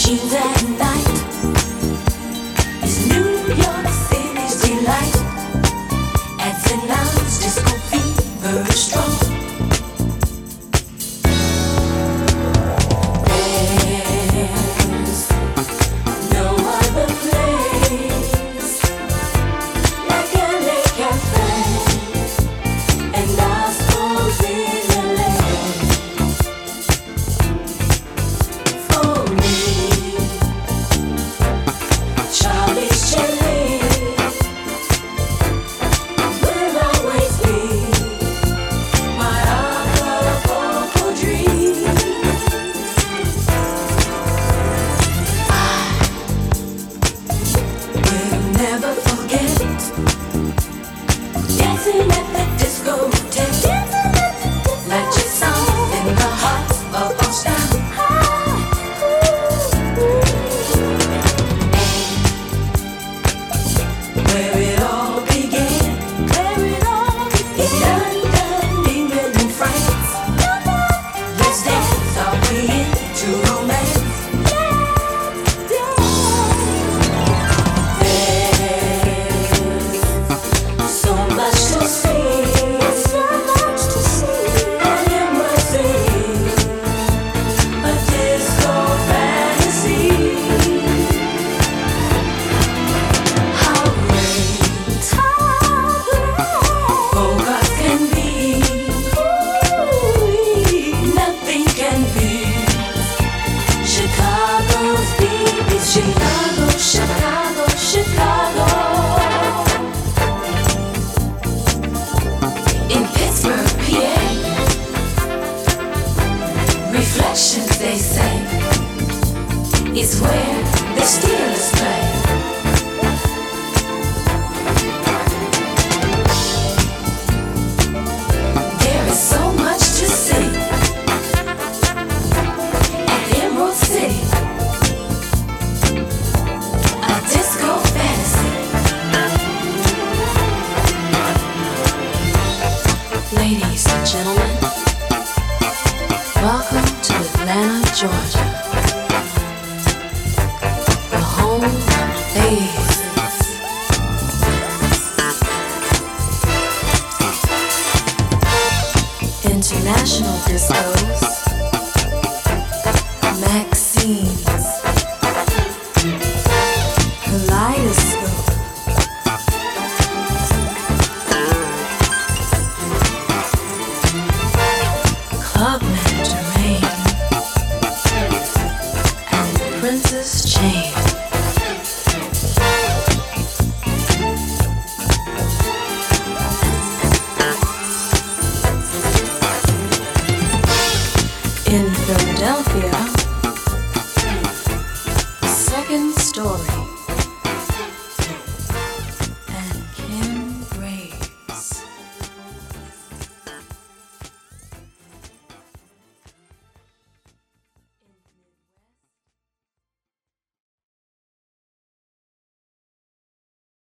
心在哪 Chicago, Chicago, Chicago. Então gentlemen, welcome to Atlanta, Georgia, the home of AIDS. International discos. In Philadelphia, second story.